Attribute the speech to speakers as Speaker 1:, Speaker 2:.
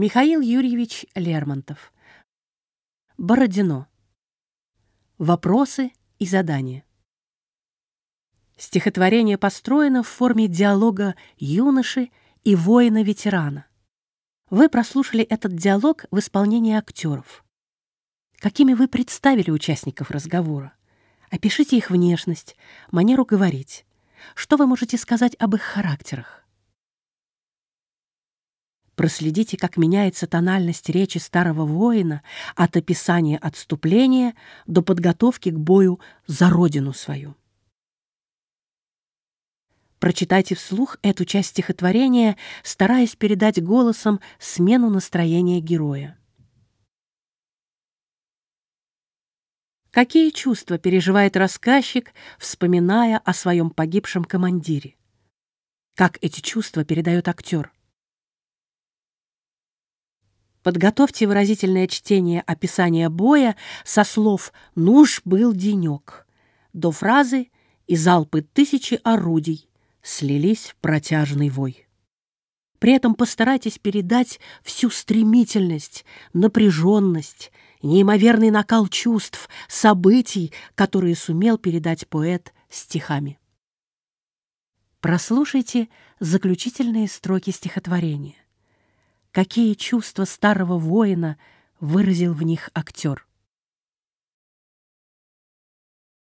Speaker 1: Михаил Юрьевич Лермонтов. Бородино. Вопросы и задания. Стихотворение построено в форме диалога юноши и воина-ветерана. Вы прослушали этот диалог в исполнении актеров. Какими вы представили участников разговора? Опишите их внешность, манеру говорить. Что вы можете сказать об их характерах? Проследите, как меняется тональность речи старого воина от описания отступления до подготовки к бою за родину свою. Прочитайте вслух эту часть стихотворения, стараясь передать голосом смену настроения героя. Какие чувства переживает рассказчик, вспоминая о своем погибшем командире? Как эти чувства передает актер? Подготовьте выразительное чтение описания боя со слов «Нуж был денек» до фразы «И залпы тысячи орудий слились в протяжный вой». При этом постарайтесь передать всю стремительность, напряженность, неимоверный накал чувств, событий, которые сумел передать поэт стихами. Прослушайте заключительные строки стихотворения какие чувства старого воина выразил в них актер.